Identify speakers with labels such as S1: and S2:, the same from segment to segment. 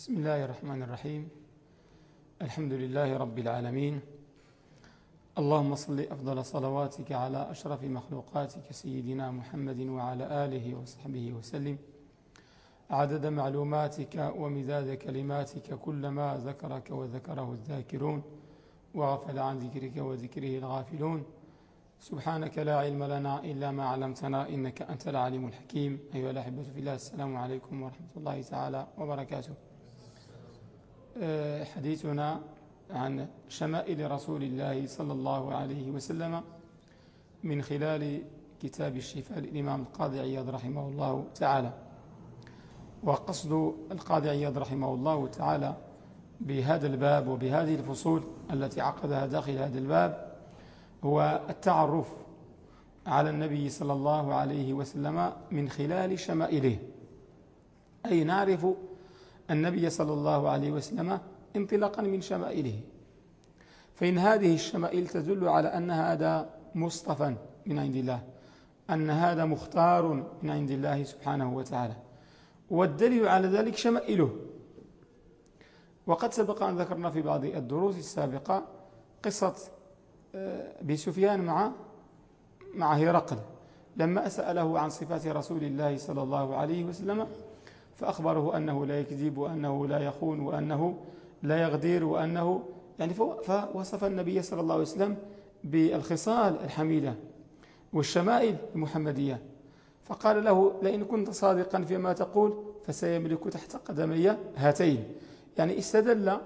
S1: بسم الله الرحمن الرحيم. الحمد لله رب العالمين. اللهم صل أفضل صلواتك على أشرف مخلوقاتك سيدنا محمد وعلى آله وصحبه وسلم. عدد معلوماتك ومداد كلماتك كلما ذكرك وذكره الذاكرون وغفل عن ذكرك وذكره الغافلون. سبحانك لا علم لنا إلا ما علمتنا إنك أنت العليم الحكيم. أيها الأحبة في الله السلام عليكم ورحمة الله تعالى وبركاته. حديثنا عن شمائل رسول الله صلى الله عليه وسلم من خلال كتاب الشفاء للإمام القاضي عياض رحمه الله تعالى. وقصد القاضي عياض رحمه الله تعالى بهذا الباب وبهذه الفصول التي عقدها داخل هذا الباب هو التعرف على النبي صلى الله عليه وسلم من خلال شمائله. أي نعرف النبي صلى الله عليه وسلم انطلاقا من شمائله. فإن هذه الشمائل تدل على أن هذا مصطفى من عند الله أن هذا مختار من عند الله سبحانه وتعالى. والدليل على ذلك شمائله. وقد سبق أن ذكرنا في بعض الدروس السابقة قصة آه، بسفيان مع مع هرقل. لما سأله عن صفات رسول الله صلى الله عليه وسلم فأخبره أنه لا يكذب وأنه لا يخون وأنه لا يغدير وأنه يعني فوصف النبي صلى الله عليه وسلم بالخصال الحميدة والشمائل المحمدية. فقال له لئن كنت صادقا فيما تقول فسيملك تحت قدمي هاتين. يعني استدل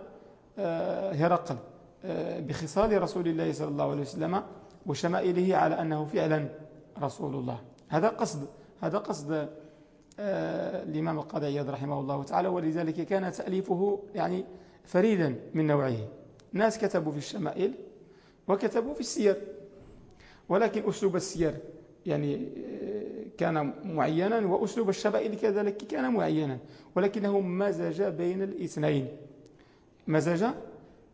S1: آه، هرقل آه، بخصال رسول الله صلى الله عليه وسلم وشمائله على أنه فعلا رسول الله. هذا قصد هذا قصد الإمام القاضي عياض رحمه الله تعالى ولذلك كان تأليفه يعني فريدا من نوعه. ناس كتبوا في الشمائل وكتبوا في السير ولكن أسلوب السير يعني آه، كان معينا وأسلوب الشمائل كذلك كان معينا ولكنه مزج بين الاثنين. مزج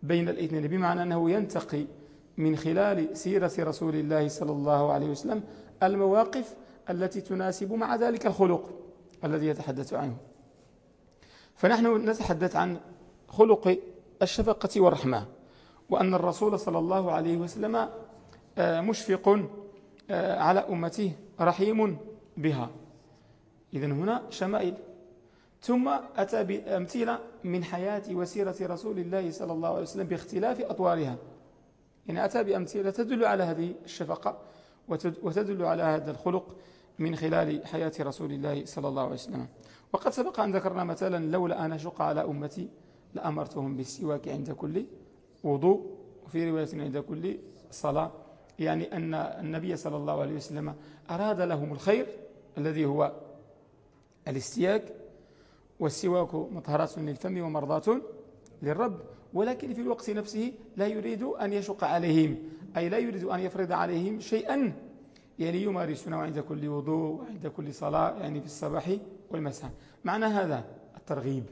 S1: بين الاثنين بمعنى أنه ينتقي من خلال سيرة رسول الله صلى الله عليه وسلم المواقف التي تناسب مع ذلك الخلق. الذي يتحدث عنه. فنحن نتحدث عن خلق الشفقة والرحمة وأن الرسول صلى الله عليه وسلم آه، مشفق آه، على أمته رحيم بها. إذا هنا شمائل. ثم أتى بأمثلة من حياة وسيرة رسول الله صلى الله عليه وسلم باختلاف أطوارها. يعني أتى بأمثلة تدل على هذه الشفقة وتدل على هذا الخلق. من خلال حياة رسول الله صلى الله عليه وسلم. وقد سبق أن ذكرنا مثلا لولا أن أشق على أمتي لأمرتهم بالسواك عند كل وضوء وفي رواية عند كل صلاة. يعني أن النبي صلى الله عليه وسلم أراد لهم الخير الذي هو الاستياك والسواك مطهرات للفم ومرضات للرب. ولكن في الوقت نفسه لا يريد أن يشق عليهم أي لا يريد أن يفرض عليهم شيئا يعني يمارسونه عند كل وضوء وعند كل صلاة يعني في الصباح والمساء. معنى هذا الترغيب.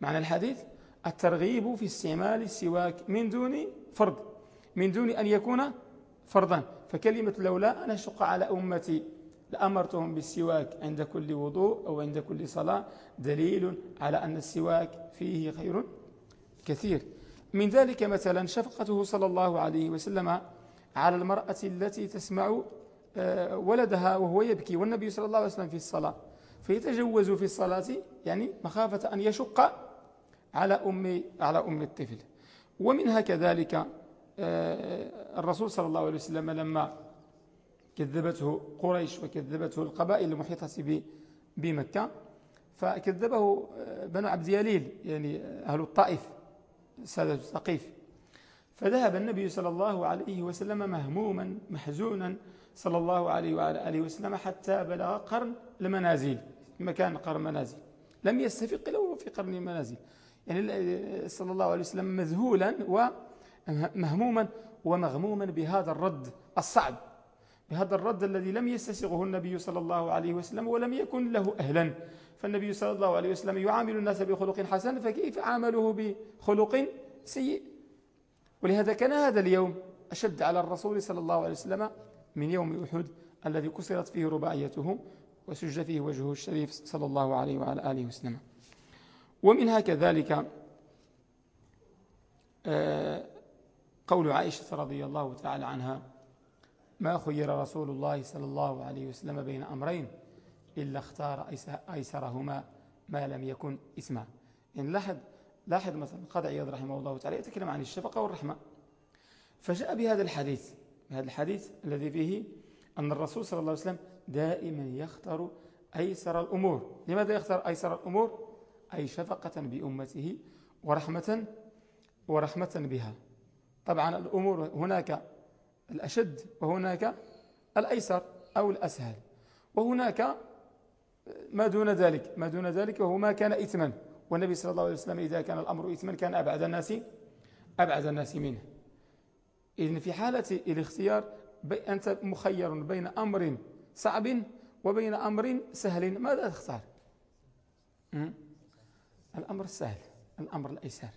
S1: معنى الحديث الترغيب في استعمال السواك من دون فرض من دون أن يكون فرضا. فكلمة لولا أن أشق على أمتي لأمرتهم بالسواك عند كل وضوء أو عند كل صلاة دليل على أن السواك فيه خير كثير. من ذلك مثلا شفقته صلى الله عليه وسلم على المرأة التي تسمع آه، ولدها وهو يبكي. والنبي صلى الله عليه وسلم في الصلاة فيتجوز في الصلاة يعني مخافة أن يشق على أم, على أم الطفل. ومنها كذلك آه، الرسول صلى الله عليه وسلم لما كذبته قريش وكذبته القبائل المحيطة بمكة فكذبه آه، بنو عبد يليل يعني أهل الطائف سادة الثقيف. فذهب النبي صلى الله عليه وسلم مهموما محزونا صلى الله عليه وعلى آله وسلم حتى بلغ قرن المنازل مكان قرن المنازل لم يستفق له في قرن المنازل. يعني صلى الله عليه وسلم مذهولا ومهموما ومغموما بهذا الرد الصعب. بهذا الرد الذي لم يستسغه النبي صلى الله عليه وسلم ولم يكن له أهلا. فالنبي صلى الله عليه وسلم يعامل الناس بخلق حسن فكيف عامله بخلق سيء؟ ولهذا كان هذا اليوم أشد على الرسول صلى الله عليه وسلم من يوم أحد الذي كسرت فيه رباعيته وسج فيه وجهه الشريف صلى الله عليه وعلى آله وسلم. ومنها كذلك آه، قول عائشة رضي الله تعالى عنها ما خير رسول الله صلى الله عليه وسلم بين أمرين إلا اختار أيسرهما ما لم يكن اسما يعني لاحظ لاحظ مثلا قد عياض رحمه الله تعالى يتكلم عن الشفقة والرحمة. فجاء بهذا الحديث بهذا الحديث الذي فيه أن الرسول صلى الله عليه وسلم دائما يختار أيسر الأمور. لماذا يختار أيسر الأمور؟ أي شفقة بأمته ورحمة ورحمة بها. طبعا الأمور هناك الأشد وهناك الأيسر أو الأسهل وهناك ما دون ذلك ما دون ذلك وهو ما كان إثما. والنبي صلى الله عليه وسلم إذا كان الأمر إثما كان أبعد الناس أبعد الناس منه. إذن في حالة الاختيار أنت مخير بين أمر صعب وبين أمر سهل. ماذا تختار؟ الأمر السهل الأمر الأيسر.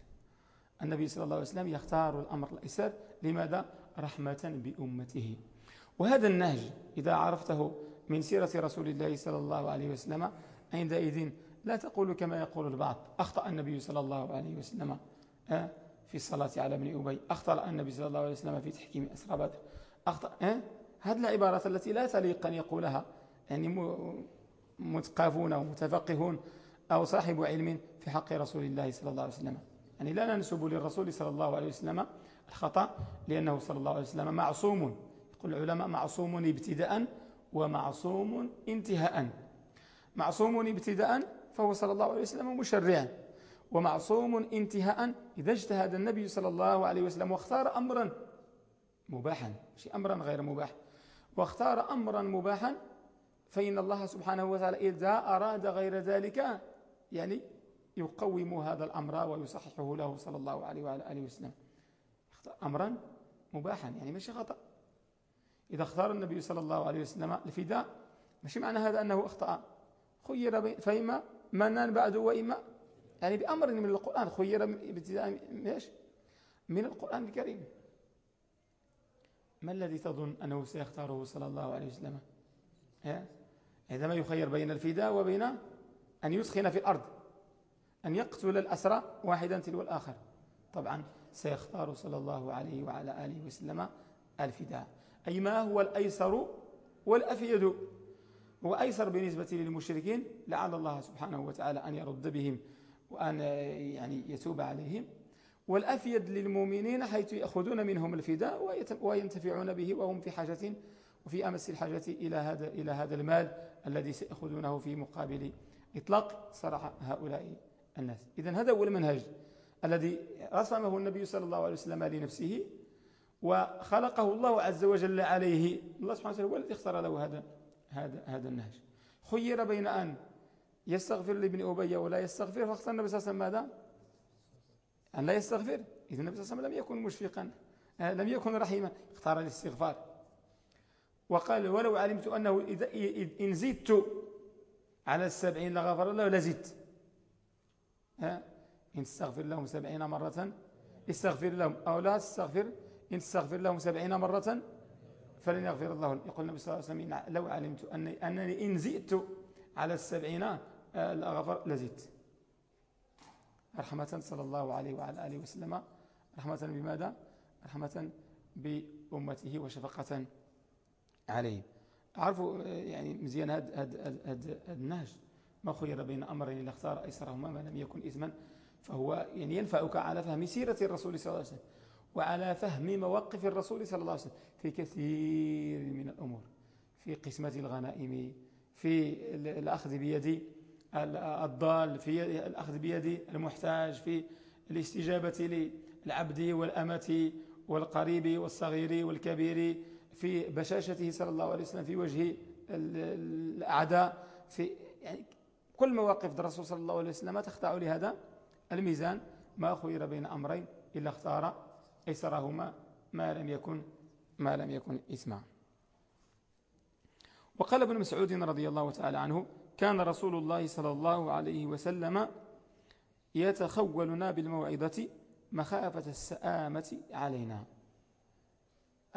S1: النبي صلى الله عليه وسلم يختار الأمر الأيسر. لماذا؟ رحمة بأمته. وهذا النهج إذا عرفته من سيرة رسول الله صلى الله عليه وسلم عندئذ لا تقول كما يقول البعض. أخطأ النبي صلى الله عليه وسلم آه، في الصلاة على ابن أبي. أخطأ النبي صلى الله عليه وسلم في تحكيم أسرى بدر. أخطأ آه، هذه العبارات التي لا تليق أن يقولها يعني متقافون ومتفقهون أو صاحب علم في حق رسول الله صلى الله عليه وسلم. يعني لا ننسب للرسول صلى الله عليه وسلم الخطأ لأنه صلى الله عليه وسلم معصوم. يقول العلماء معصوم ابتداء ومعصوم انتهاء. معصوم ابتداء فهو صلى الله عليه وسلم مشرعا ومعصوم انتهاء إذا اجتهد النبي صلى الله عليه وسلم واختار أمرا مباحا مش أمرا غير مباح. واختار أمرا مباحا فإن الله سبحانه وتعالى إذا أراد غير ذلك يعني يقوم هذا الأمر ويصححه له صلى الله عليه وعلى آله وسلم. أمرا مباحا يعني مش خطأ. إذا اختار النبي صلى الله عليه وسلم الفداء مش معنى هذا أنه أخطأ. خير فإما منان بعد وإما يعني بأمر من القرآن خير ابتداء من القرآن الكريم. ما الذي تظن أنه سيختاره صلى الله عليه وسلم؟ عندما يخير بين الفداء وبين أن يسخن في الأرض أن يقتل الأسرى واحدا تلو الآخر. طبعا سيختار صلى الله عليه وعلى آله وسلم الفداء. أي ما هو الأيسر والأفيد؟ هو أيسر بالنسبة للمشركين لعل الله سبحانه وتعالى أن يرد بهم وأن يعني يتوب عليهم. والأفيد للمؤمنين حيث يأخذون منهم الفداء وينتفعون به وهم في حاجة وفي أمس الحاجة إلى هذا إلى هذا المال الذي سيأخذونه في مقابل إطلاق صراحة هؤلاء الناس. إذا هذا هو المنهج الذي رسمه النبي صلى الله عليه وسلم لنفسه وخلقه الله عز وجل عليه. الله سبحانه وتعالى هو الذي اختار له هذا هذا هذا النهج. خير بين أن يستغفر لابن أبي ولا يستغفر فاختار النبي صلى الله عليه وسلم ماذا؟ أن لا يستغفر. إذا النبي صلى الله عليه وسلم لم يكن مشفقا آه، لم يكن رحيما. اختار الاستغفار. وقال ولو علمت أنه إذا إن زدت على السبعين لغفر الله لزدت إن تستغفر لهم سبعين مرة استغفر لهم. أو لا تستغفر إن تستغفر لهم سبعين مرة فلن يغفر الله. يقول النبي صلى الله عليه وسلم لو علمت أني, أنني إن زئت على السبعين آه، لغفر لزدت رحمة صلى الله عليه وعلى آله وسلم. رحمة بماذا؟ رحمة بأمته وشفقة عليه. عرفوا آه، يعني مزيان هذا هاد هاد النهج. ما خير بين أمرين اللي اختار أيسرهما ما لم يكن إثما فهو يعني ينفعك على فهم سيرة الرسول صلى الله عليه وسلم. وعلى فهم مواقف الرسول صلى الله عليه وسلم. في كثير من الأمور في قسمة الغنائم في الأخذ بيد الضال في الأخذ بيد المحتاج في الاستجابة للعبد والأمة والقريب والصغير والكبير في بشاشته صلى الله عليه وسلم في وجه الأعداء في يعني كل مواقف الرسول صلى الله عليه وسلم تخضع لهذا الميزان. ما خير بين أمرين إلا اختار أيسرهما ما لم يكن ما لم يكن إثما وقال ابن مسعود رضي الله تعالى عنه كان رسول الله صلى الله عليه وسلم يتخولنا بالموعظة مخافة السآمة علينا.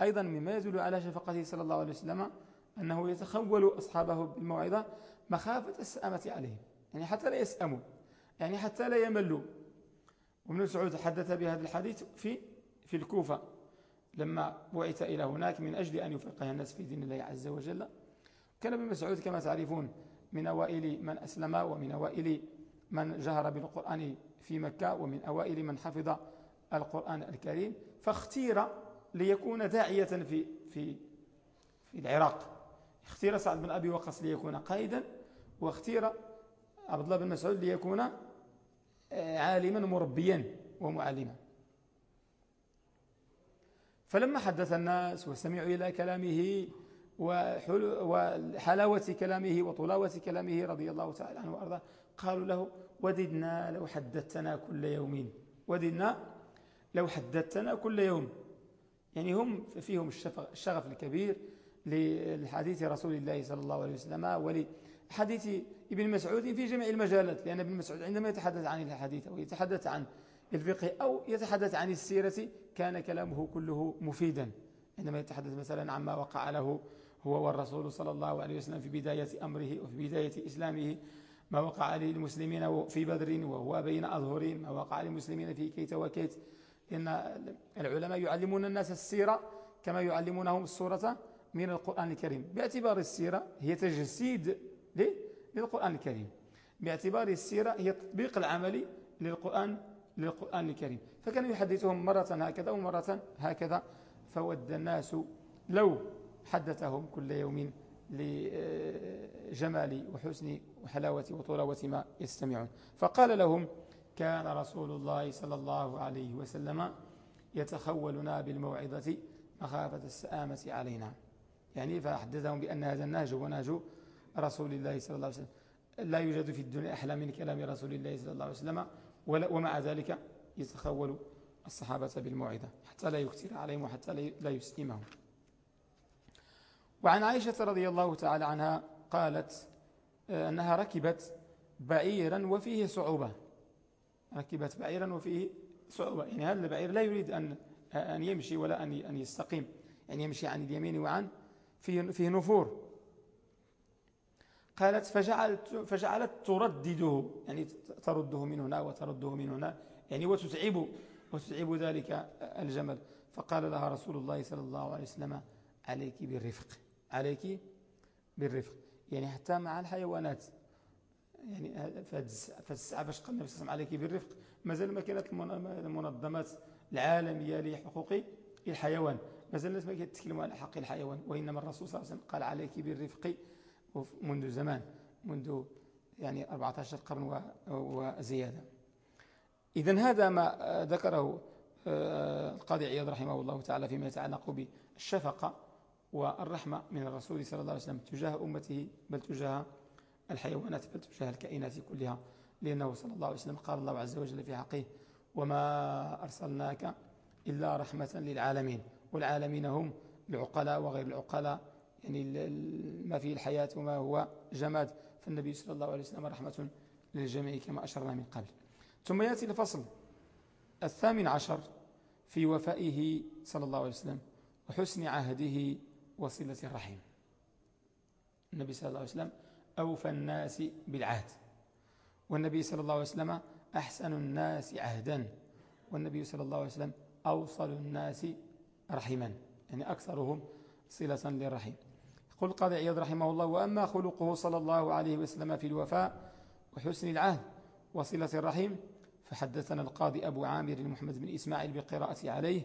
S1: أيضا مما يدل على شفقته صلى الله عليه وسلم أنه يتخول أصحابه بالموعظة مخافة السآمة عليهم. يعني حتى لا يسأموا يعني حتى لا يملوا. وابن مسعود حدث بهذا الحديث في في الكوفة لما بعث إلى هناك من أجل أن يفقه الناس في دين الله عز وجل. كان ابن مسعود كما تعرفون من أوائل من أسلم ومن أوائل من جهر بالقرآن في مكة ومن أوائل من حفظ القرآن الكريم فاختير ليكون داعية في في في العراق. اختير سعد بن أبي وقص ليكون قائدا واختير عبد الله بن مسعود ليكون آه، عالما مربيا ومعلما. فلما حدث الناس وسمعوا إلى كلامه وحلاوة كلامه وطلاوة كلامه رضي الله تعالى عنه وأرضاه قالوا له وددنا لو حدثتنا كل يوم. وددنا لو حدثتنا كل يوم. يعني هم فيهم الشغف الكبير للحديث رسول الله صلى الله عليه وسلم ولحديث ابن مسعود في جميع المجالات لأن ابن مسعود عندما يتحدث عن الحديث أو يتحدث عن الفقه أو يتحدث عن السيرة كان كلامه كله مفيدا. عندما يتحدث مثلا عما وقع له هو والرسول صلى الله عليه وسلم في بداية أمره وفي بداية إسلامه ما وقع للمسلمين في بدر وهو بين أظهرين ما وقع للمسلمين في كيت وكيت. إن العلماء يعلمون الناس السيرة كما يعلمونهم السورة من القرآن الكريم. باعتبار السيرة هي تجسيد للقرآن الكريم. باعتبار السيرة هي التطبيق العملي للقرآن للقرآن الكريم. فكان يحدثهم مرة هكذا ومرة هكذا فود الناس لو حدثهم كل يوم لجمال وحسن وحلاوة وطلاوة ما يستمعون. فقال لهم كان رسول الله صلى الله عليه وسلم يتخولنا بالموعظة مخافة السآمة علينا. يعني فحدثهم بأن هذا النهج هو نهج رسول الله صلى الله عليه وسلم. لا يوجد في الدنيا أحلى من كلام رسول الله صلى الله عليه وسلم. ومع ذلك يتخول الصحابة بالموعظة حتى لا يكثر عليهم وحتى لا يسلمهم. وعن عائشة رضي الله تعالى عنها قالت آه، أنها ركبت بعيرا وفيه صعوبة. ركبت بعيرا وفيه صعوبة. يعني هذا البعير لا يريد أن أن يمشي ولا أن أن يستقيم. يعني يمشي عن اليمين وعن فيه فيه نفور. قالت فجعلت فجعلت تردده يعني ترده من هنا وترده من هنا يعني وتتعب وتتعب ذلك الجمل. فقال لها رسول الله صلى الله عليه وسلم عليك بالرفق عليك بالرفق. يعني حتى مع الحيوانات يعني فالساعة باش قال النبي صلى الله عليه وسلم عليك بالرفق. مازال ما كانت المنظمات العالمية لحقوق الحيوان مازال الناس ما كيتكلموا على حق الحيوان وإنما الرسول صلى الله عليه وسلم قال عليك بالرفق. منذ زمان منذ يعني 14 قرن وزيادة. إذا هذا ما ذكره آه، القاضي عياض رحمه الله تعالى فيما يتعلق بالشفقة والرحمة من الرسول صلى الله عليه وسلم تجاه أمته بل تجاه الحيوانات بل تجاه الكائنات كلها. لأنه صلى الله عليه وسلم قال الله عز وجل في حقه وما أرسلناك إلا رحمة للعالمين والعالمين هم العقلاء وغير العقلاء يعني ما فيه الحياة وما هو جماد. فالنبي صلى الله عليه وسلم رحمة للجميع كما أشرنا من قبل. ثم يأتي الفصل الثامن عشر في وفائه صلى الله عليه وسلم وحسن عهده وصلة الرحم. النبي صلى الله عليه وسلم أوفى الناس بالعهد. والنبي صلى الله عليه وسلم أحسن الناس عهدا. والنبي صلى الله عليه وسلم أوصل الناس رحما. يعني أكثرهم صلة للرحم. يقول القاضي عياض رحمه الله وأما خلقه صلى الله عليه وسلم في الوفاء وحسن العهد وصلة الرحم فحدثنا القاضي أبو عامر محمد بن إسماعيل بقراءة عليه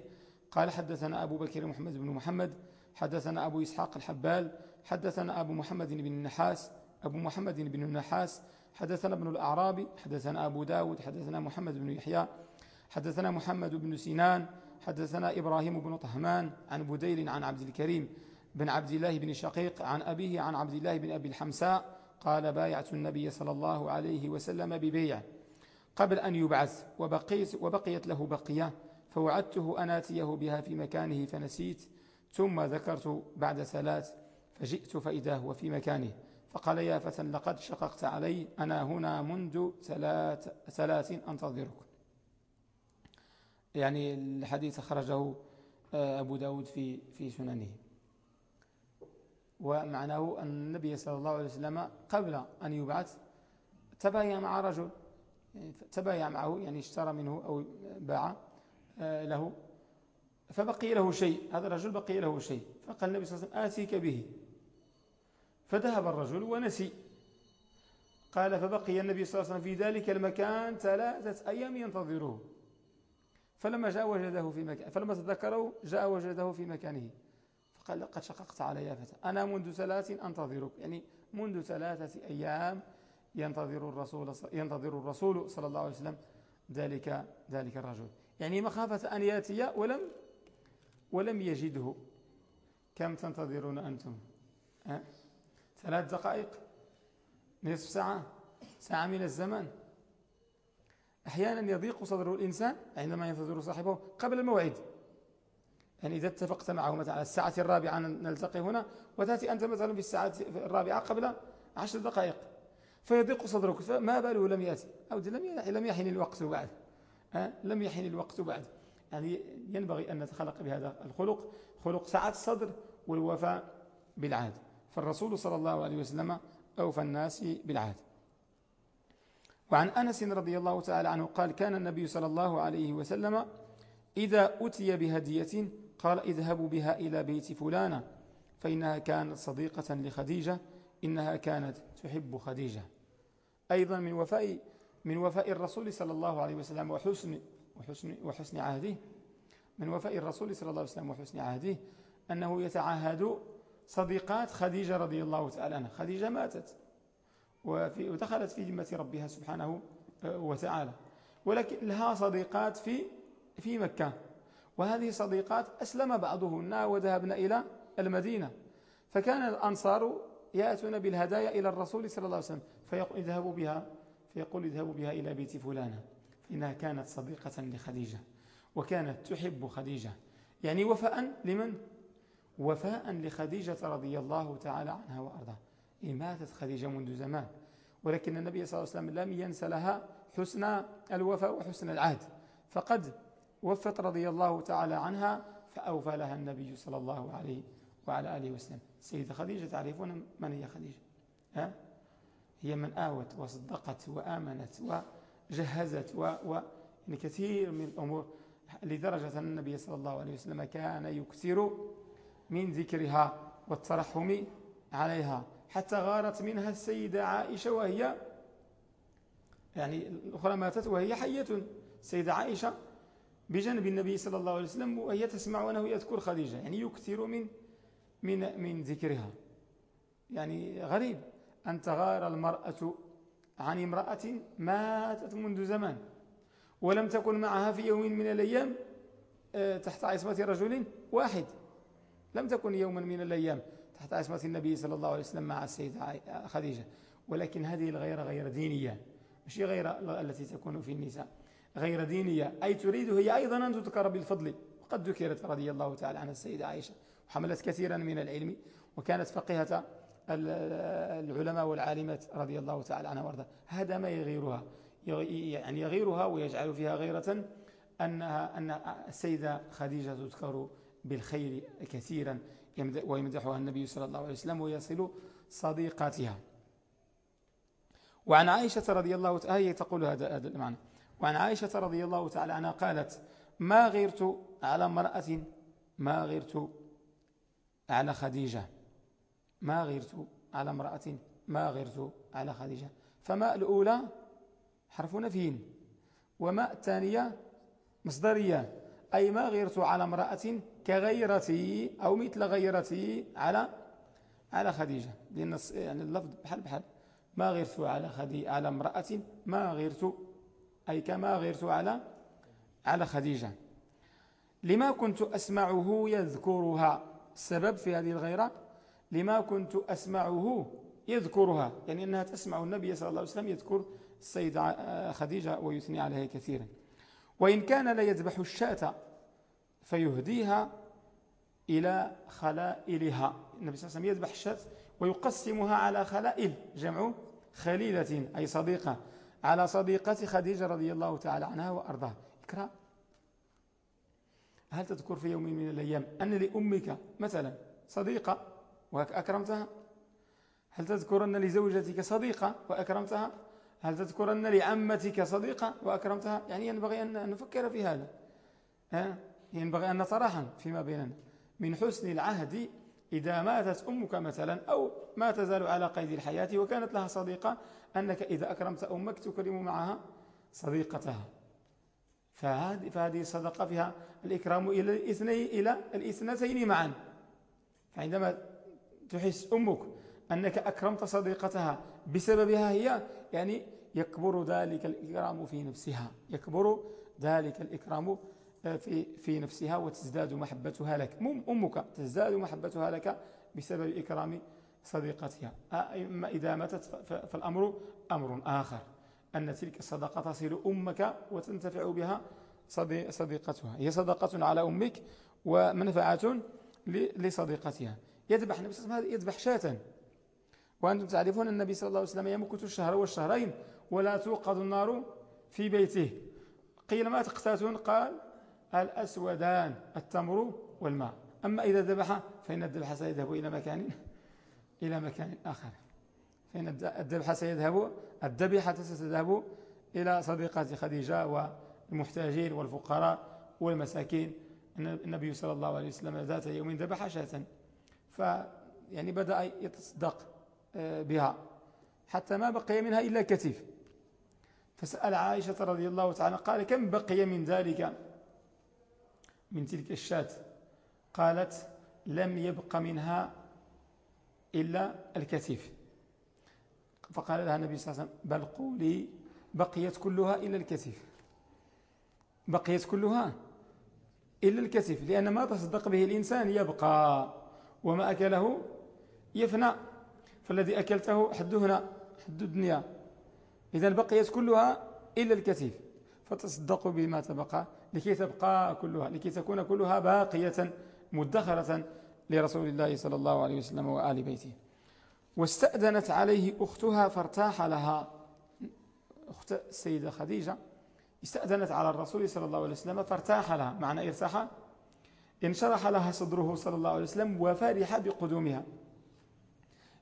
S1: قال حدثنا أبو بكر محمد بن محمد حدثنا أبو إسحاق الحبال حدثنا أبو محمد بن النحاس أبو محمد بن النحاس حدثنا ابن الأعرابي حدثنا أبو داود حدثنا محمد بن يحيى حدثنا محمد بن سنان حدثنا إبراهيم بن طهمان عن بديل عن عبد الكريم بن عبد الله بن شقيق عن أبيه عن عبد الله بن أبي الحمساء قال بايعت النبي صلى الله عليه وسلم ببيع قبل أن يبعث وبقيت, وبقيت له بقية فوعدته أن آتيه بها في مكانه فنسيت ثم ذكرت بعد ثلاث فجئت فإذا هو في مكانه. فقال يا فتى لقد شققت علي أنا هنا منذ ثلاث, ثلاث أنتظرك. يعني الحديث خرجه آه، أبو داود في, في سننه. ومعناه أن النبي صلى الله عليه وسلم قبل أن يبعث تبايع مع رجل يعني تبايع معه يعني اشترى منه أو باع آه، له. فبقي له شيء هذا الرجل بقي له شيء. فقال النبي صلى الله عليه وسلم آتيك به. فذهب الرجل ونسي. قال فبقي النبي صلى الله عليه وسلم في ذلك المكان ثلاثة أيام ينتظره. فلما جاء وجده في مكان فلما تذكره جاء وجده في مكانه. فقال لقد شققت علي يا فتى. أنا منذ ثلاث أنتظرك. يعني منذ ثلاثة أيام ينتظر الرسول ينتظر الرسول صلى الله عليه وسلم ذلك ذلك الرجل. يعني مخافة أن يأتي ولم ولم يجده. كم تنتظرون أنتم؟ ثلاث دقائق؟ نصف ساعة؟ ساعة من الزمن؟ أحيانا يضيق صدر الإنسان عندما ينتظر صاحبه قبل الموعد. يعني إذا اتفقت معه مثلا على الساعة الرابعة نلتقي هنا وتأتي أنت مثلا في الساعة الرابعة قبل عشر دقائق. فيضيق صدرك فما باله؟ لم يأتي. أو لم يحن الوقت بعد؟ لم يحن الوقت بعد. يعني ينبغي أن نتخلق بهذا الخلق خلق سعة الصدر والوفاء بالعهد. فالرسول صلى الله عليه وسلم أوفى الناس بالعهد. وعن أنس رضي الله تعالى عنه قال كان النبي صلى الله عليه وسلم إذا أتي بهدية قال اذهبوا بها إلى بيت فلانة فإنها كانت صديقة لخديجة إنها كانت تحب خديجة. أيضا من وفاء من وفاء الرسول صلى الله عليه وسلم وحسن وحسن, وحسن عهده من وفاء الرسول صلى الله عليه وسلم وحسن عهده أنه يتعهد صديقات خديجة رضي الله تعالى عنها. خديجة ماتت وفي ودخلت في ذمة ربها سبحانه آه، وتعالى. ولكن لها صديقات في في مكة. وهذه صديقات أسلم بعضهن وذهبن إلى المدينة. فكان الأنصار يأتون بالهدايا إلى الرسول صلى الله عليه وسلم فيقول اذهبوا بها فيقول اذهبوا بها إلى بيت فلانة. فإنها كانت صديقة لخديجة وكانت تحب خديجة. يعني وفاء لمن؟ وفاء لخديجة رضي الله تعالى عنها وأرضاها إيه ماتت خديجة منذ زمان ولكن النبي صلى الله عليه وسلم لم ينس لها حسن الوفاء وحسن العهد. فقد وفت رضي الله تعالى عنها فأوفى لها النبي صلى الله عليه وعلى آله وسلم. سيدة خديجة تعرفون من هي خديجة؟ ها؟ هي من آوت وصدقت وآمنت وجهزت و... و... يعني كثير من الأمور لدرجة أن النبي صلى الله عليه وسلم كان يكثر من ذكرها والترحم عليها. حتى غارت منها السيدة عائشة وهي يعني الأخرى ماتت وهي حية. السيدة عائشة بجانب النبي صلى الله عليه وسلم وهي تسمع أنه يذكر خديجة. يعني يكثر من من من ذكرها. يعني غريب أن تغار المرأة عن امرأة ماتت منذ زمان ولم تكن معها في يوم من الأيام آه، تحت عصمة رجل واحد. لم تكن يوما من الأيام تحت عصمة النبي صلى الله عليه وسلم مع السيدة خديجة. ولكن هذه الغيرة غير دينية. مش غير التي تكون في النساء. غير دينية. أي تريد هي أيضا أن تذكر بالفضل. وقد ذكرت رضي الله تعالى عن السيدة عائشة. وحملت كثيرا من العلم وكانت فقيهة العلماء والعالمات رضي الله تعالى عنها وأرضاها. هذا ما يغيرها. يعني يغيرها ويجعل فيها غيرة أنها أن السيدة خديجة تذكر بالخير كثيرا. ويمدحها النبي صلى الله عليه وسلم ويصل صديقاتها. وعن عائشة رضي الله تعالى هي تقول هذا هذا المعنى. وعن عائشة رضي الله تعالى عنها قالت ما غيرت على امرأة ما غيرت على خديجة. ما غيرت على امرأة ما غيرت على خديجة. فماء الأولى؟ حرف نفي. وماء الثانية؟ مصدرية. أي ما غيرت على امرأة كغيرتي أو مثل غيرتي على على خديجة. لأن يعني اللفظ بحال بحال. ما غيرت على خدي على امرأة ما غيرت أي كما غيرت على على خديجة. لما كنت أسمعه يذكرها. السبب في هذه الغيرة لما كنت أسمعه يذكرها. يعني أنها تسمع النبي صلى الله عليه وسلم يذكر السيدة خديجة ويثني عليها كثيرا. وإن كان لا يذبح الشاة فيهديها إلى خلائلها. النبي صلى الله عليه وسلم يذبح الشاة ويقسمها على خلائل جمع خليلة أي صديقة على صديقة خديجة رضي الله تعالى عنها وأرضاها. اقرأ. هل تذكر في يوم من الأيام أن لأمك مثلا صديقة وأكرمتها هل تذكر أن لزوجتك صديقة وأكرمتها؟ هل تذكرن لعمتك صديقة وأكرمتها؟ يعني ينبغي أن نفكر في هذا. ينبغي أن نتراحم فيما بيننا. من حسن العهد إذا ماتت أمك مثلا أو ما تزال على قيد الحياة وكانت لها صديقة أنك إذا أكرمت أمك تكرم معها صديقتها. فهذه, الصدقة فيها الإكرام إلى الاثنين إلى الاثنتين معا. فعندما تحس أمك أنك أكرمت صديقتها بسببها هي يعني يكبر ذلك الإكرام في نفسها. يكبر ذلك الإكرام في في نفسها وتزداد محبتها لك. أمك تزداد محبتها لك بسبب إكرام صديقتها. أما إذا ماتت فالأمر أمر آخر أن تلك الصدقة تصل أمك وتنتفع بها صديقتها. هي صدقة على أمك ومنفعة لصديقتها. يذبح النبي صلى الله عليه وسلم يذبح شاة. وأنتم تعرفون النبي صلى الله عليه وسلم يمكث الشهر والشهرين ولا توقد النار في بيته. قيل ما تقتاتون؟ قال الأسودان التمر والماء. أما إذا ذبح فإن الذبح سيذهب إلى مكان إلى مكان آخر. فإن الذبح سيذهب الذبيحة ستذهب إلى صديقة خديجة والمحتاجين والفقراء والمساكين. النبي صلى الله عليه وسلم ذات يوم ذبح شاة. فيعني بدأ يتصدق آه، بها. حتى ما بقي منها إلا كتيف فسأل عائشة رضي الله تعالى قال كم بقي من ذلك؟ من تلك الشاة قالت لم يبق منها إلا الكتيف فقال لها النبي صلى الله عليه وسلم بل قولي بقيت كلها إلا الكتف بقيت كلها إلا الكتف لأن ما تصدق به الإنسان يبقى وما أكله يفنى فالذي أكلته حد هنا حد الدنيا. إذا بقيت كلها إلا الكتف فتصدق بما تبقى لكي تبقى كلها لكي تكون كلها باقية مدخرة لرسول الله صلى الله عليه وسلم وآل بيته. واستأذنت عليه أختها فارتاح لها. أخت السيدة خديجة استأذنت على الرسول صلى الله عليه وسلم فارتاح لها. معنى إرتاح؟ انشرح لها صدره صلى الله عليه وسلم وفرح بقدومها.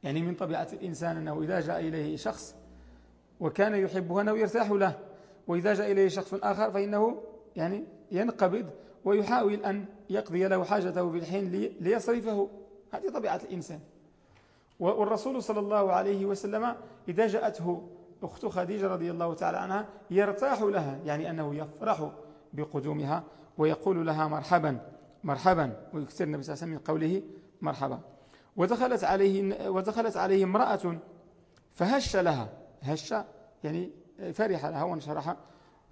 S1: يعني من طبيعة الإنسان أنه إذا جاء إليه شخص وكان يحبه أنه يرتاح له. وإذا جاء إليه شخص آخر فإنه يعني ينقبض ويحاول أن يقضي له حاجته في الحين ليصرفه. هذه طبيعة الإنسان. والرسول صلى الله عليه وسلم إذا جاءته أخت خديجة رضي الله تعالى عنها يرتاح لها يعني أنه يفرح بقدومها ويقول لها مرحبا مرحبا ويكثر النبي صلى الله عليه وسلم من قوله مرحبا. ودخلت عليه, ودخلت عليه امرأة فهش لها هش يعني فرح لها وانشرح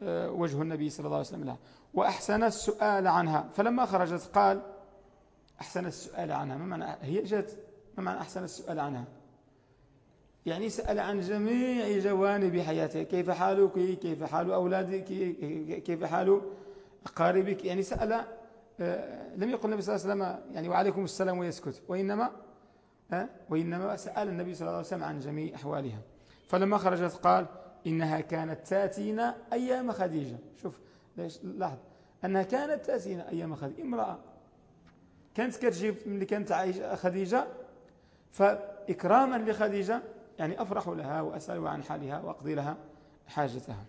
S1: آه، وجه النبي صلى الله عليه وسلم لها. وأحسن السؤال عنها. فلما خرجت قال أحسن السؤال عنها. ما معنى؟ هي جت ما معنى أحسن السؤال عنها؟ يعني سأل عن جميع جوانب حياتها كيف حالك؟ كيف حال أولادك؟ كيف حال أقاربك؟ يعني سأل آه، لم يقل النبي صلى الله عليه وسلم يعني وعليكم السلام ويسكت. وإنما آه، وإنما سأل النبي صلى الله عليه وسلم عن جميع أحوالها. فلما خرجت قال إنها كانت تاتينا أيام خديجة. شوف لاحظ. أنها كانت تاتينا أيام خديجة. امرأة. كانت كتجيب اللي كانت خديجة فإكراما لخديجة يعني أفرح لها وأسأل عن حالها وأقضي لها حاجتها.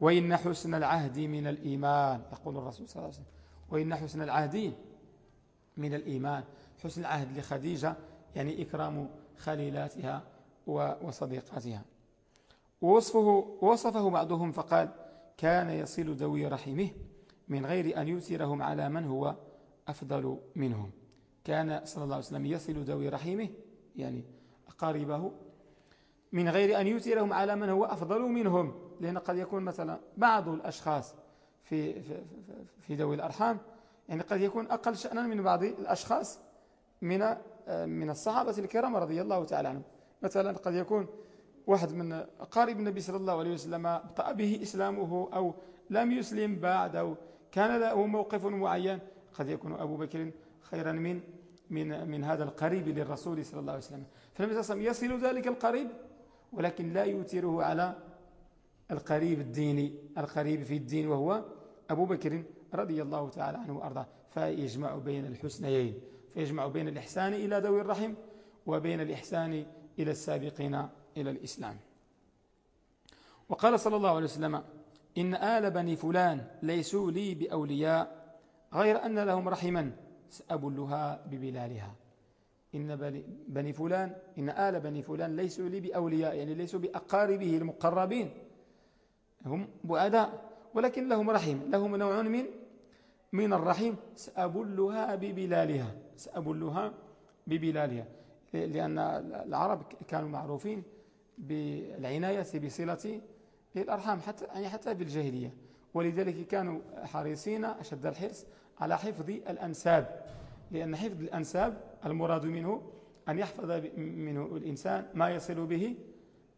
S1: وإن حسن العهد من الإيمان يقول الرسول صلى الله عليه وسلم. وإن حسن العهد من الإيمان. حسن العهد لخديجة يعني إكرام خليلاتها وصديقاتها. ووصفه وصفه بعضهم فقال كان يصل ذوي رحمه من غير أن يؤثرهم على من هو أفضل منهم. كان صلى الله عليه وسلم يصل ذوي رحمه يعني أقاربه من غير أن يثيرهم على من هو أفضل منهم لأن قد يكون مثلا بعض الأشخاص في, في, في ذوي الأرحام يعني قد يكون أقل شأنا من بعض الأشخاص من من الصحابة الكرام رضي الله تعالى عنهم. مثلا قد يكون واحد من أقارب النبي صلى الله عليه وسلم ابطأ به إسلامه أو لم يسلم بعد أو كان له موقف معين قد يكون أبو بكر خيرا من من من هذا القريب للرسول صلى الله عليه وسلم. فالنبي صلى الله عليه وسلم يصل ذلك القريب ولكن لا يؤثره على القريب الديني القريب في الدين وهو أبو بكر رضي الله تعالى عنه وأرضاه. فيجمع بين الحسنيين فيجمع بين الإحسان إلى ذوي الرحم وبين الإحسان إلى السابقين. إلى الإسلام. وقال صلى الله عليه وسلم إن آل بني فلان ليسوا لي بأولياء غير أن لهم رحما سأبلها ببلالها. إن بني فلان إن آل بني فلان ليسوا لي بأولياء يعني ليسوا بأقاربه المقربين. هم بعداء ولكن لهم رحم لهم نوع من من الرحم سأبلها ببلالها سأبلها ببلالها. لأن العرب كانوا معروفين بالعناية بصلة الأرحام حتى يعني حتى في الجاهلية ولذلك كانوا حريصين أشد الحرص على حفظ الأنساب لأن حفظ الأنساب المراد منه أن يحفظ منه الإنسان ما يصل به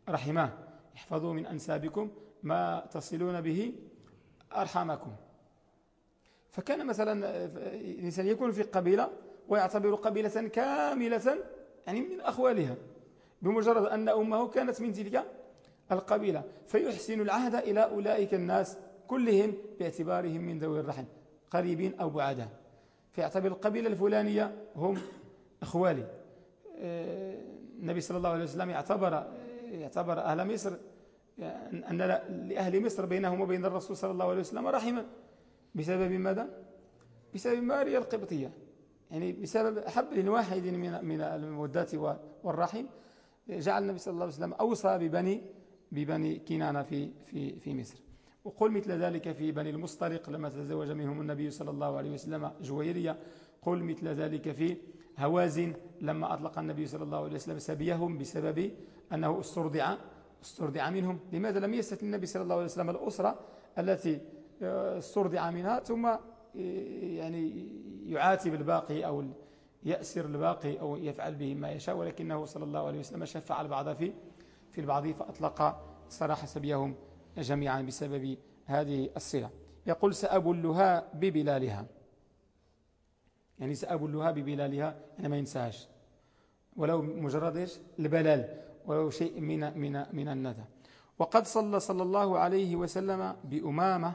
S1: رحمه. احفظوا من أنسابكم ما تصلون به أرحامكم. فكان مثلا الإنسان يكون في قبيلة ويعتبر قبيلة كاملة يعني من أخوالها. بمجرد أن أمه كانت من تلك القبيلة فيحسن العهد إلى أولئك الناس كلهم باعتبارهم من ذوي الرحم قريبين أو بعداء فيعتبر القبيلة الفلانية هم أخوالي. آه، النبي صلى الله عليه وسلم يعتبر يعتبر أهل مصر أن لأهل مصر بينهم وبين الرسول صلى الله عليه وسلم رحما. بسبب ماذا؟ بسبب ماريا القبطية. يعني بسبب حبل واحد من من المودات والرحم. جعل النبي صلى الله عليه وسلم أوصى ببني ببني كنانة في في في مصر. وقل مثل ذلك في بني المصطلق لما تزوج منهم النبي صلى الله عليه وسلم جويرية. قل مثل ذلك في هوازن لما أطلق النبي صلى الله عليه وسلم سبيهم بسبب أنه استرضع استرضع منهم. لماذا لم يستثن النبي صلى الله عليه وسلم الأسرة التي آه، استرضع منها ثم آه، يعني يعاتب الباقي أو يأسر الباقي أو يفعل به ما يشاء ولكنه صلى الله عليه وسلم شفع البعض في في البعض فأطلق صراح سبيهم جميعا بسبب هذه الصلة يقول سأبلها ببلالها. يعني سأبلها ببلالها أنا ما ينساهاش. ولو مجرد إيش؟ البلال. ولو شيء من من من الندى. وقد صلى صلى الله عليه وسلم بأمامة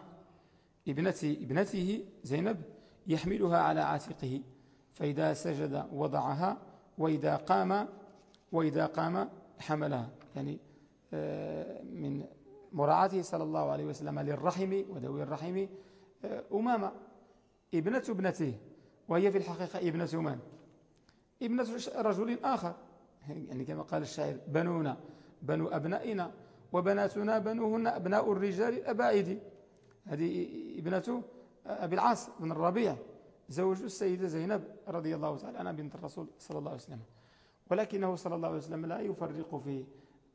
S1: ابنة ابنته زينب يحملها على عاتقه. فإذا سجد وضعها وإذا قام وإذا قام حملها. يعني آه، من مراعاته صلى الله عليه وسلم للرحم وذوي الرحم آه، أمامة. ابنة ابنته. وهي في الحقيقة ابنة من؟ ابنة رجل آخر. يعني كما قال الشاعر بنونا بنو أبنائنا وبناتنا بنوهن أبناء الرجال الأبائد هذه ابنة أبي العاص بن الربيع. زوج السيدة زينب رضي الله تعالى عنها بنت الرسول صلى الله عليه وسلم. ولكنه صلى الله عليه وسلم لا يفرق في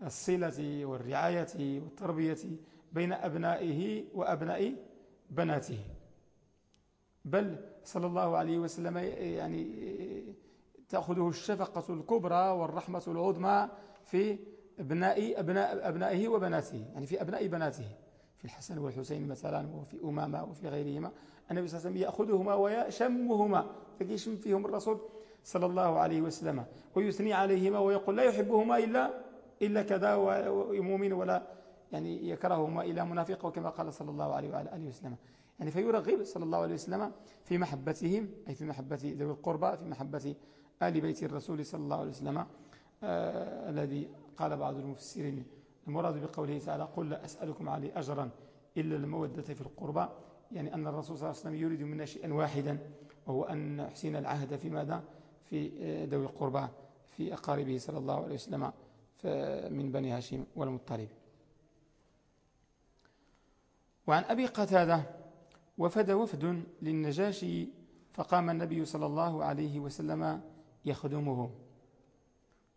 S1: الصلة والرعاية والتربية بين أبنائه وأبناء بناته. بل صلى الله عليه وسلم يعني تأخذه الشفقة الكبرى والرحمة العظمى في أبناء أبناء أبنائه وبناته يعني في أبناء بناته. الحسن والحسين مثلا وفي أمامة وفي غيرهما النبي صلى الله عليه وسلم يأخذهما ويشمهما فيشم فيهم الرسول صلى الله عليه وسلم ويثني عليهما ويقول لا يحبهما إلا إلا كذا ومؤمن ولا يعني يكرههما إلا منافق وكما قال صلى الله عليه وعلى آله وسلم. يعني فيرغب صلى الله عليه وسلم في محبتهم أي في محبة ذوي القربى في محبة آل بيت الرسول صلى الله عليه وسلم آه الذي قال بعض المفسرين. المراد بقوله تعالى قل لا أسألكم عليه أجرا إلا المودة في القربى يعني أن الرسول صلى الله عليه وسلم يريد منا شيئا واحدا وهو أن نحسن العهد في ماذا؟ في آه، ذوي القربى في أقاربه صلى الله عليه وسلم من بني هاشم والمطلب. وعن أبي قتادة وفد وفد للنجاشي فقام النبي صلى الله عليه وسلم يخدمه.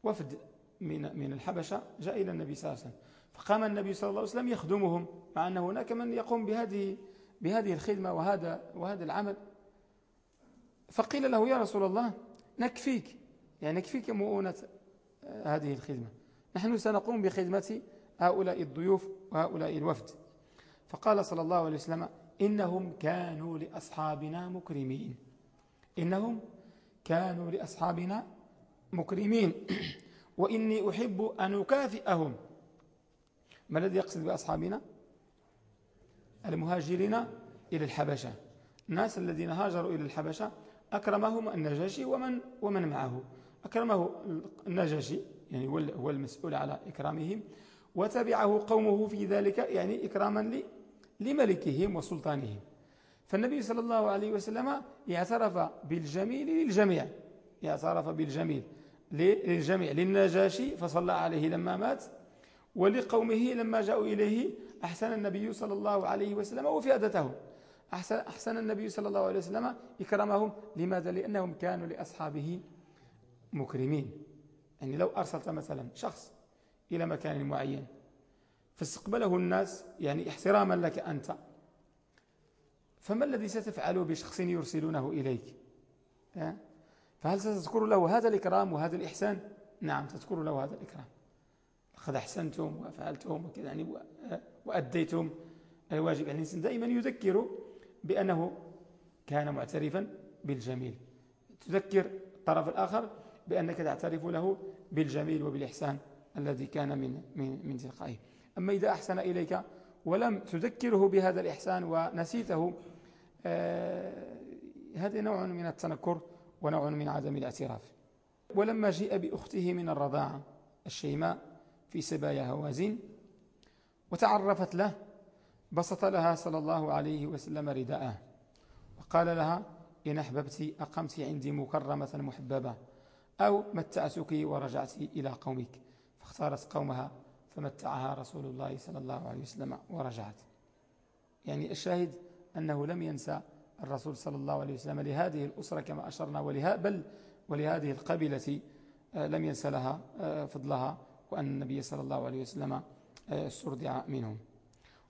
S1: وفد من من الحبشة جاء إلى النبي صلى الله عليه وسلم. فقام النبي صلى الله عليه وسلم يخدمهم مع أن هناك من يقوم بهذه بهذه الخدمة وهذا وهذا العمل. فقيل له يا رسول الله نكفيك. يعني نكفيك مؤونة هذه الخدمة. نحن سنقوم بخدمة هؤلاء الضيوف وهؤلاء الوفد. فقال صلى الله عليه وسلم إنهم كانوا لأصحابنا مكرمين. إنهم كانوا لأصحابنا مكرمين. وإني أحب أن أكافئهم. ما الذي يقصد بأصحابنا؟ المهاجرين إلى الحبشة. الناس الذين هاجروا إلى الحبشة أكرمهم النجاشي ومن, ومن معه. أكرمه النجاشي يعني هو المسؤول على إكرامهم. وتبعه قومه في ذلك يعني إكراما لملكهم وسلطانهم. فالنبي صلى الله عليه وسلم اعترف بالجميل للجميع. اعترف بالجميل. للجميع للنجاشي فصلى عليه لما مات ولقومه لما جاءوا إليه أحسن النبي صلى الله عليه وسلم وفئدته أحسن, أحسن النبي صلى الله عليه وسلم إكرمهم. لماذا؟ لأنهم كانوا لأصحابه مكرمين. يعني لو أرسلت مثلا شخص إلى مكان معين فاستقبله الناس يعني احتراما لك أنت. فما الذي ستفعله بشخص يرسلونه إليك؟ فهل ستذكر له هذا الإكرام وهذا الإحسان؟ نعم تذكر له هذا الإكرام. قد أحسنتم وفعلتم وكذا يعني وأديتم. الواجب يعني الإنسان دائما يذكر بأنه كان معترفا بالجميل. تذكر الطرف الآخر بأنك تعترف له بالجميل وبالإحسان الذي كان من من من تلقائه. أما إذا أحسن إليك ولم تذكره بهذا الإحسان ونسيته آه هذا نوع من التنكر. ونوع من عدم الاعتراف. ولما جيء بأخته من الرضاعة الشيماء في سبايا هوازين وتعرفت له بسط لها صلى الله عليه وسلم رداءه وقال لها إن أحببت أقمت عندي مكرمة محببة أو متعتك ورجعت إلى قومك. فاختارت قومها فمتعها رسول الله صلى الله عليه وسلم ورجعت. يعني الشاهد أنه لم ينسى الرسول صلى الله عليه وسلم لهذه الأسرة كما أشرنا ولها بل ولهذه القبيلة آه، لم ينسى لها آه، فضلها وأن النبي صلى الله عليه وسلم آه، استردع منهم.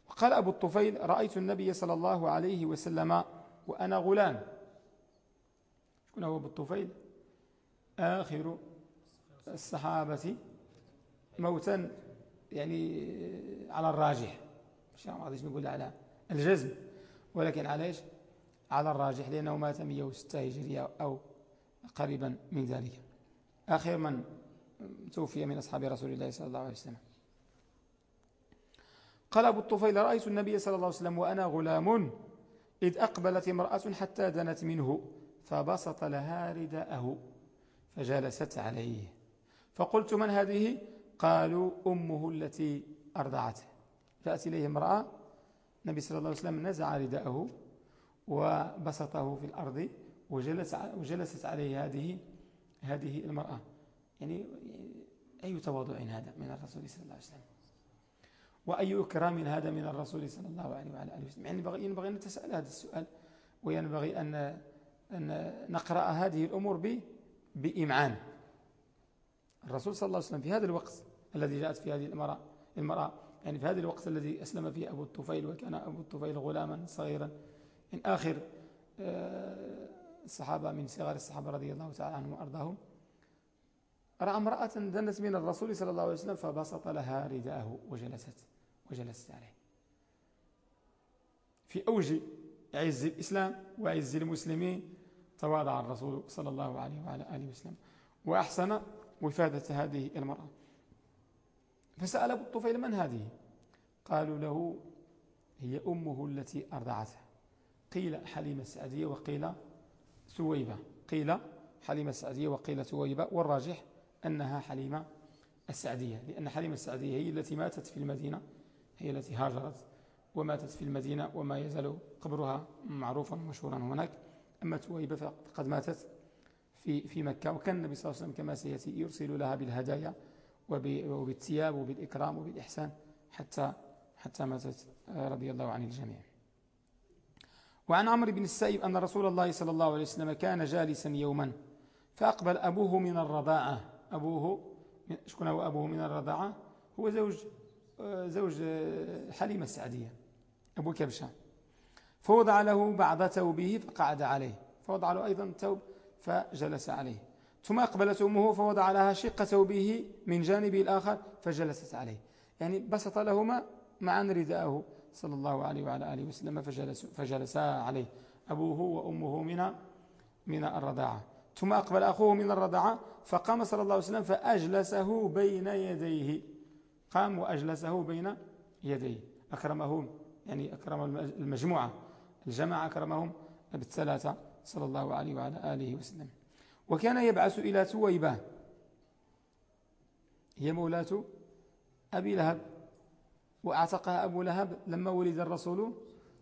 S1: وقال أبو الطفيل رأيت النبي صلى الله عليه وسلم وأنا غلام. شكون هو أبو الطفيل؟ آخر الصحابة موتا يعني على الراجح. مش ما نقول على الجزم ولكن على إيش؟ على الراجح لأنه مات 106 هجرية أو قريبا من ذلك. آخر من توفي من أصحاب رسول الله صلى الله عليه وسلم. قال أبو الطفيل رأيت النبي صلى الله عليه وسلم وأنا غلام إذ أقبلت امرأة حتى دنت منه فبسط لها رداءه فجلست عليه. فقلت من هذه؟ قالوا أمه التي أرضعته. جاءت إليه امرأة النبي صلى الله عليه وسلم نزع رداءه وبسطه في الأرض وجلس وجلست عليه هذه هذه المرأة. يعني أي تواضع هذا من الرسول صلى الله عليه وسلم؟ وأي إكرام هذا من الرسول صلى الله عليه وعلى آله وسلم؟ يعني ينبغي أن نتساءل هذا السؤال وينبغي أن, أن نقرأ هذه الأمور بإمعان الرسول صلى الله عليه وسلم في هذا الوقت الذي جاءت في هذه المرأة المرأة يعني في هذا الوقت الذي أسلم فيه أبو الطفيل وكان أبو الطفيل غلاما صغيرا من آخر آه، الصحابة من صغار الصحابة رضي الله تعالى عنهم وأرضاهم رأى امرأة دنت من الرسول صلى الله عليه وسلم فبسط لها رداءه وجلست وجلست عليه. في أوج عز الإسلام وعز المسلمين تواضع الرسول صلى الله عليه وعلى آله وسلم وأحسن وفادة هذه المرأة. فسأل أبو الطفيل من هذه؟ قالوا له هي أمه التي أرضعتها. قيل حليمة السعدية وقيل ثويبة قيل حليمة السعدية وقيل ثويبة والراجح أنها حليمة السعدية لأن حليمة السعدية هي التي ماتت في المدينة هي التي هاجرت وماتت في المدينة وما يزال قبرها معروفا ومشهورا هناك. أما ثويبة فقد ماتت في في مكة وكان النبي صلى الله عليه وسلم كما سيأتي يرسل لها بالهدايا وبالثياب وبالإكرام وبالإحسان حتى حتى ماتت رضي الله عن الجميع. وعن عمرو بن السائب أن رسول الله صلى الله عليه وسلم كان جالسا يوما فأقبل أبوه من الرضاعة. أبوه شكون هو أبوه من الرضاعة. هو زوج زوج حليمة السعدية. أبو كبشة. فوضع له بعض توبه فقعد عليه. فوضع له أيضا توب فجلس عليه. ثم أقبلت أمه فوضع لها شق ثوبه من جانبه الآخر فجلست عليه. يعني بسط لهما معا رداءه. صلى الله عليه وعلى آله وسلم فجلس فجلسا عليه. أبوه وأمه من من الرضاعة. ثم أقبل أخوه من الرضاعة فقام صلى الله عليه وسلم فأجلسه بين يديه. قام وأجلسه بين يديه. أكرمهم يعني أكرم المجموعة. الجماعة أكرمهم بالثلاثة صلى الله عليه وعلى آله وسلم. وكان يبعث إلى تويبة هي مولاة أبي لهب. وأعتقها أبو لهب لما ولد الرسول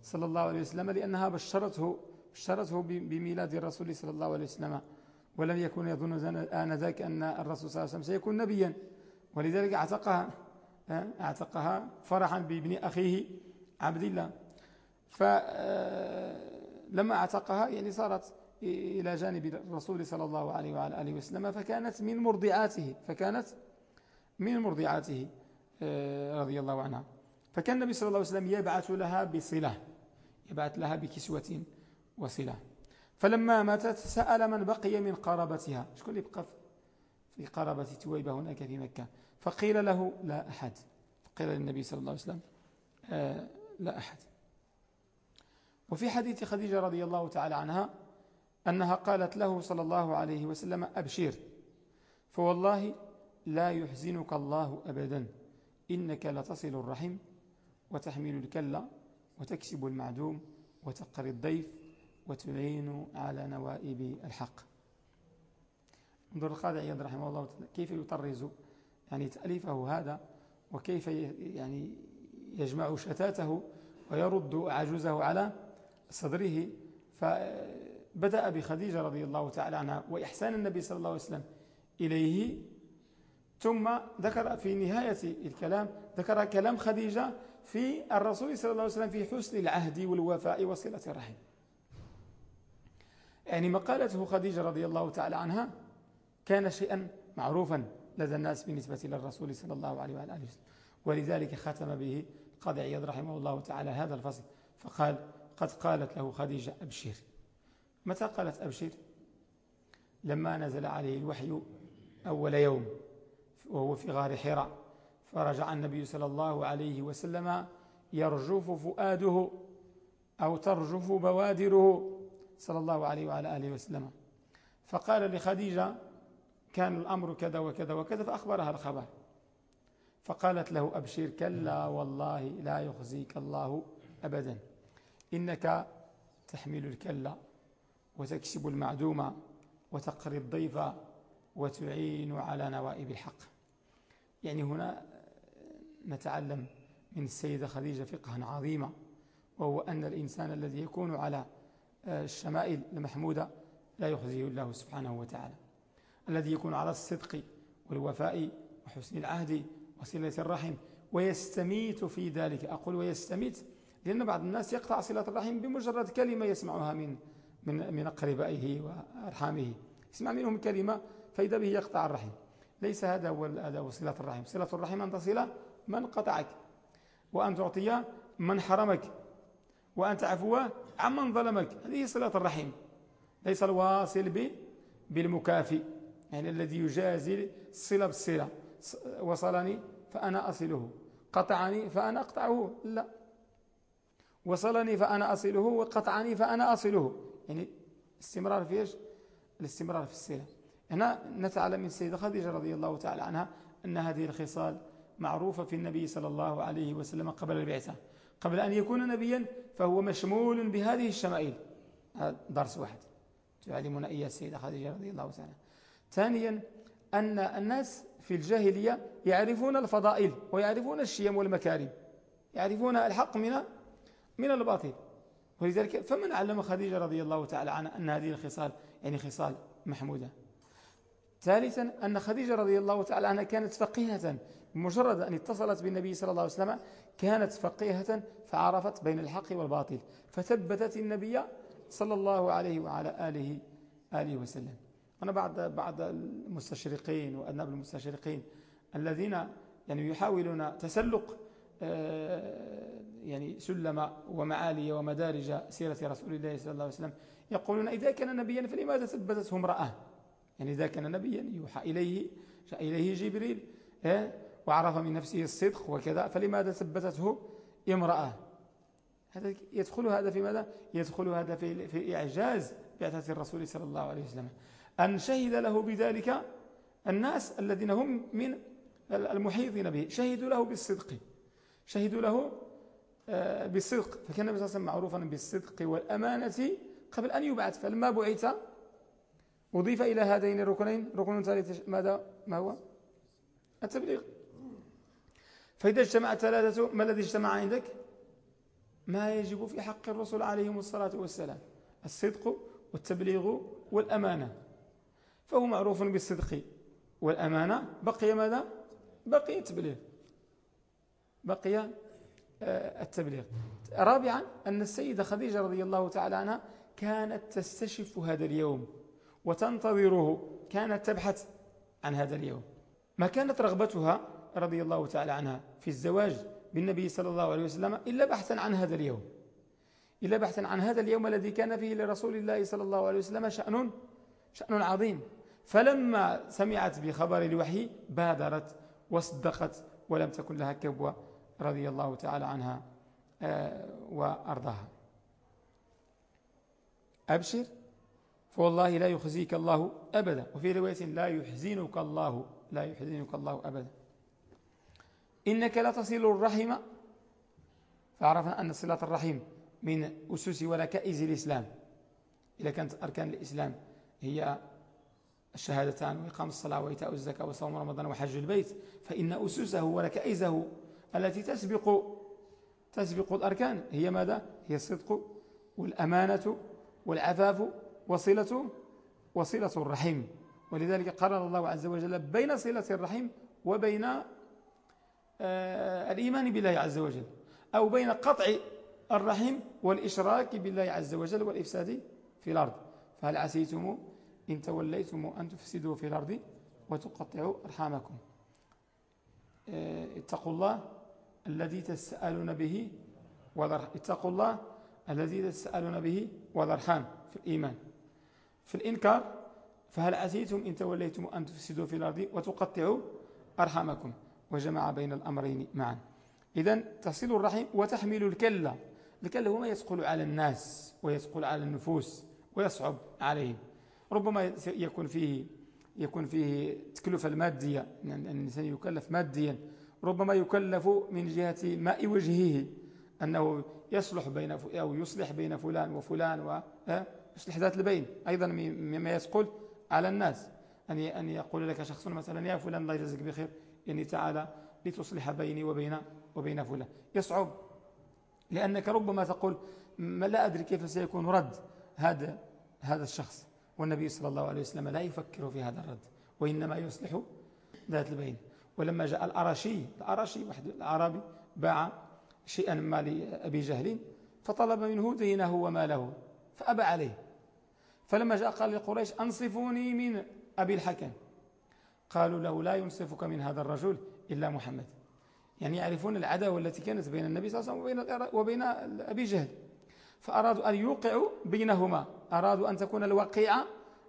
S1: صلى الله عليه وسلم لأنها بشرته بشرته بميلاد الرسول صلى الله عليه وسلم. ولم يكن يظن آنذاك أن الرسول صلى الله عليه وسلم سيكون نبيا. ولذلك أعتقها أعتقها فرحا بابن أخيه عبد الله. فلما أعتقها يعني صارت إلى جانب الرسول صلى الله عليه وعلى آله وسلم فكانت من مرضعاته فكانت من مرضعاته. آه، رضي الله عنها. فكان النبي صلى الله عليه وسلم يبعث لها بصلة يبعث لها بكسوة وصلة. فلما ماتت سأل من بقي من قرابتها. شكون اللي بقى في قرابة تويبة هناك في مكة؟ فقيل له لا أحد. قيل للنبي صلى الله عليه وسلم آه لا أحد. وفي حديث خديجة رضي الله تعالى عنها أنها قالت له صلى الله عليه وسلم أبشر فوالله لا يحزنك الله أبدا. إنك لتصل الرحم وتحمل الكلة وتكسب المعدوم وتقري الضيف وتعين على نوائب الحق. انظر القاضي عياد رحمه الله كيف يطرز يعني تأليفه هذا وكيف يعني يجمع شتاته ويرد عجوزه على صدره. فبدأ بخديجة رضي الله تعالى عنها وإحسان النبي صلى الله عليه وسلم إليه ثم ذكر في نهاية الكلام ذكر كلام خديجة في الرسول صلى الله عليه وسلم في حسن العهد والوفاء وصلة الرحم. يعني ما قالته خديجة رضي الله تعالى عنها كان شيئا معروفا لدى الناس بالنسبة للرسول صلى الله عليه وآله وسلم ولذلك ختم به قاضي عياض رحمه الله تعالى هذا الفصل فقال قد قالت له خديجة أبشر. متى قالت أبشر؟ لما نزل عليه الوحي أول يوم. وهو في غار حراء فرجع النبي صلى الله عليه وسلم يرجف فؤاده أو ترجف بوادره صلى الله عليه وعلى آله وسلم. فقال لخديجة كان الأمر كذا وكذا وكذا فأخبرها الخبر. فقالت له أبشر كلا والله لا يخزيك الله أبدا. إنك تحمل الكلا وتكسب المعدومة وتقري الضيف وتعين على نوائب الحق. يعني هنا نتعلم من السيدة خديجة فقها عظيما وهو أن الإنسان الذي يكون على الشمائل المحمودة لا يخزيه الله سبحانه وتعالى. الذي يكون على الصدق والوفاء وحسن العهد وصلة الرحم ويستميت في ذلك. أقول ويستميت لأن بعض الناس يقطع صلة الرحم بمجرد كلمة يسمعها من من من أقربائه وأرحامه. يسمع منهم كلمة فإذا به يقطع الرحم. ليس هذا هو هذا صلة الرحم. صلة الرحم أن تصل من قطعك وأن تعطي من حرمك وأن تعفو عمن ظلمك. هذه صلة الرحم. ليس الواصل بالمكافئ يعني الذي يجازي الصلة بالصلة. وصلني فأنا أصله. قطعني فأنا أقطعه. لا. وصلني فأنا أصله وقطعني فأنا أصله. يعني استمرار في إيش؟ الاستمرار في الصلة. هنا نتعلم من السيدة خديجة رضي الله تعالى عنها أن هذه الخصال معروفة في النبي صلى الله عليه وسلم قبل البعثة. قبل أن يكون نبيا فهو مشمول بهذه الشمائل. هذا درس واحد. تعلمنا إياه السيدة خديجة رضي الله تعالى ثانيا أن الناس في الجاهلية يعرفون الفضائل ويعرفون الشيم والمكارم. يعرفون الحق من من الباطل. ولذلك فمن علم خديجة رضي الله تعالى عنها أن هذه الخصال يعني خصال محمودة. ثالثا أن خديجة رضي الله تعالى عنها كانت فقيهة مجرد أن اتصلت بالنبي صلى الله عليه وسلم كانت فقيهة فعرفت بين الحق والباطل فثبتت النبي صلى الله عليه وعلى آله آله وسلم. أنا بعض بعض المستشرقين وأذناب المستشرقين الذين يعني يحاولون تسلق آه، يعني سلم ومعالي ومدارج سيرة رسول الله صلى الله عليه وسلم يقولون إذا كان نبيا فلماذا ثبتته امرأة؟ يعني إذا كان نبيا يوحى إليه جاء إليه جبريل وعرف من نفسه الصدق وكذا فلماذا ثبتته امرأة؟ هذا يدخل هذا في ماذا؟ يدخل هذا في, في إعجاز بعثة الرسول صلى الله عليه وسلم. أن شهد له بذلك الناس الذين هم من المحيطين به. شهدوا له بالصدق. شهدوا له آه، بالصدق. فكان النبي صلى الله عليه وسلم معروفا بالصدق والأمانة قبل أن يبعث. فلما بعث أضيف إلى هذين الركنين. ركن ثالث ماذا؟ ما هو؟ التبليغ. فإذا اجتمع ثلاثة ما الذي اجتمع عندك؟ ما يجب في حق الرسول عليهم الصلاة والسلام الصدق والتبليغ والأمانة. فهو معروف بالصدق والأمانة. بقي ماذا؟ بقي التبليغ. بقي آه، التبليغ. رابعا أن السيدة خديجة رضي الله تعالى عنها كانت تستشف هذا اليوم. وتنتظره كانت تبحث عن هذا اليوم. ما كانت رغبتها رضي الله تعالى عنها في الزواج بالنبي صلى الله عليه وسلم إلا بحثا عن هذا اليوم. إلا بحثا عن هذا اليوم الذي كان فيه لرسول الله صلى الله عليه وسلم شأن شأن عظيم. فلما سمعت بخبر الوحي بادرت وصدقت ولم تكن لها كبوة رضي الله تعالى عنها آه، وأرضاها. أبشر فوالله لا يخزيك الله أبدا. وفي رواية لا يحزنك الله لا يحزنك الله أبدا. إنك لا تصل الرحم. فعرفنا أن صلة الرحم من أسس وركائز الإسلام. إذا كانت أركان الإسلام هي الشهادتان وإقام الصلاة وإيتاء الزكاة وصوم رمضان وحج البيت فإن أسسه وركائزه التي تسبق تسبق الأركان هي ماذا؟ هي الصدق والأمانة والعفاف وصلة وصلة الرحم ولذلك قرر الله عز وجل بين صلة الرحم وبين آه، الإيمان بالله عز وجل أو بين قطع الرحم والإشراك بالله عز وجل والإفساد في الأرض. فهل عسيتم إن توليتم أن تفسدوا في الأرض وتقطعوا أرحامكم؟ آه، اتقوا الله الذي تسألون به اتقوا الله الذي تسألون به والأرحام في الإيمان. في الإنكار فهل عسيتم إن توليتم أن تفسدوا في الأرض وتقطعوا أرحامكم؟ وجمع بين الأمرين معا. إذا تصل الرحم وتحمل الكلة الكلة هو ما يثقل على الناس ويثقل على النفوس ويصعب عليهم. ربما يكون فيه يكون فيه تكلفة المادية أن الإنسان يكلف ماديا. ربما يكلف من جهة ماء وجهه أنه يصلح بين أو يصلح بين فلان وفلان ويصلح ذات البين أيضا مما يثقل على الناس. أن أن يقول لك شخص مثلا يا فلان الله يجزيك بخير. يعني تعالى لتصلح بيني وبين وبين فلان. يصعب. لأنك ربما تقول ما لا أدري كيف سيكون رد هذا هذا الشخص. والنبي صلى الله عليه وسلم لا يفكر في هذا الرد وإنما يصلح ذات البين. ولما جاء الأرشي الأرشي واحد الأعرابي باع شيئا ما لأبي جهل فطلب منه دينه وماله فأبى عليه. فلما جاء قال لقريش أنصفوني من أبي الحكم. قالوا له لا ينصفك من هذا الرجل إلا محمد. يعني يعرفون العداوة التي كانت بين النبي صلى الله عليه وسلم وبين, وبين أبي جهل. فأرادوا أن يوقعوا بينهما. أرادوا أن تكون الوقيعة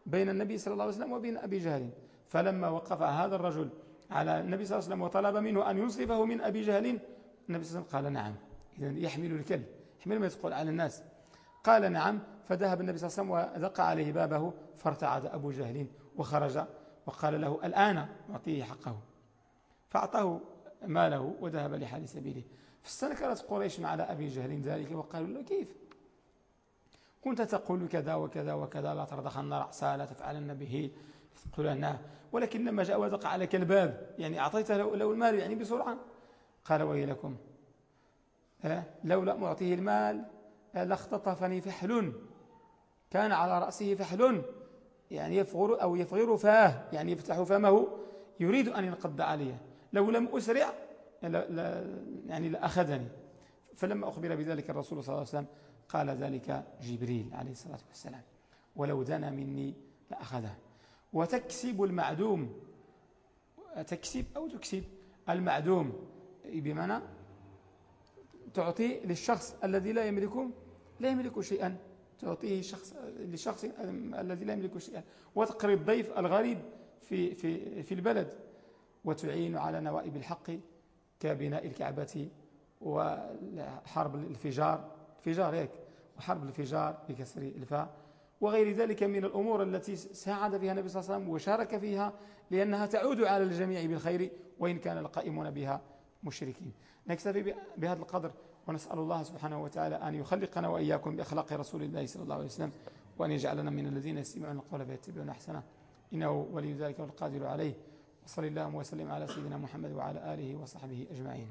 S1: بين النبي صلى الله عليه وسلم وبين أبي جهل. فلما وقف هذا الرجل على النبي صلى الله عليه وسلم وطلب منه أن ينصفه من أبي جهل النبي صلى الله عليه وسلم قال نعم. إذن يحمل الكل يحمل ما يدخل على الناس. قال نعم فذهب النبي صلى الله عليه وسلم ودق عليه بابه فارتعد أبو جهل وخرج وقال له الآن أعطيه حقه. فأعطاه ماله وذهب لحال سبيله. فاستنكرت قريش على أبي جهل ذلك وقالوا له كيف؟ كنت تقول كذا وكذا وكذا لا ترضخن رأسا لا تفعلن به. تقولن ولكن لما جاء ودق عليك الباب يعني أعطيته له المال يعني بسرعة. قال ويلكم. لولا معطيه المال لاختطفني فحل. كان على رأسه فحل يعني يفغر أو يفغر فاه يعني يفتح فمه يريد أن ينقض عليه. لو لم أسرع يعني لأخذني فلما أخبر بذلك الرسول صلى الله عليه وسلم قال ذلك جبريل عليه الصلاة والسلام. ولو دنا مني لأخذه. وتكسب المعدوم تكسب أو تكسب المعدوم بمعنى تعطي للشخص الذي لا يملك لا يملك شيئا. تعطيه شخص لشخص الذي لا يملك شيئا. وتقري الضيف الغريب في, في, في البلد وتعين على نوائب الحق كبناء الكعبة وحرب الفجار الفجار هيك وحرب الفجار بكسر الفاء. وغير ذلك من الأمور التي ساعد فيها النبي صلى الله عليه وسلم وشارك فيها لأنها تعود على الجميع بالخير وإن كان القائمون بها مشركين. نكتفي بهذا القدر. ونسأل الله سبحانه وتعالى أن يخلقنا وإياكم بأخلاق رسول الله صلى الله عليه وسلم وأن يجعلنا من الذين يستمعون القول فيتبعون أحسنه. إنه ولي ذلك والقادر عليه. وصل اللهم وسلم على سيدنا محمد وعلى آله وصحبه أجمعين.